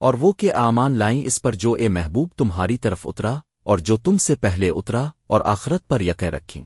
اور وہ کہ آمان لائیں اس پر جو اے محبوب تمہاری طرف اترا اور جو تم سے پہلے اترا اور آخرت پر یقے رکھیں۔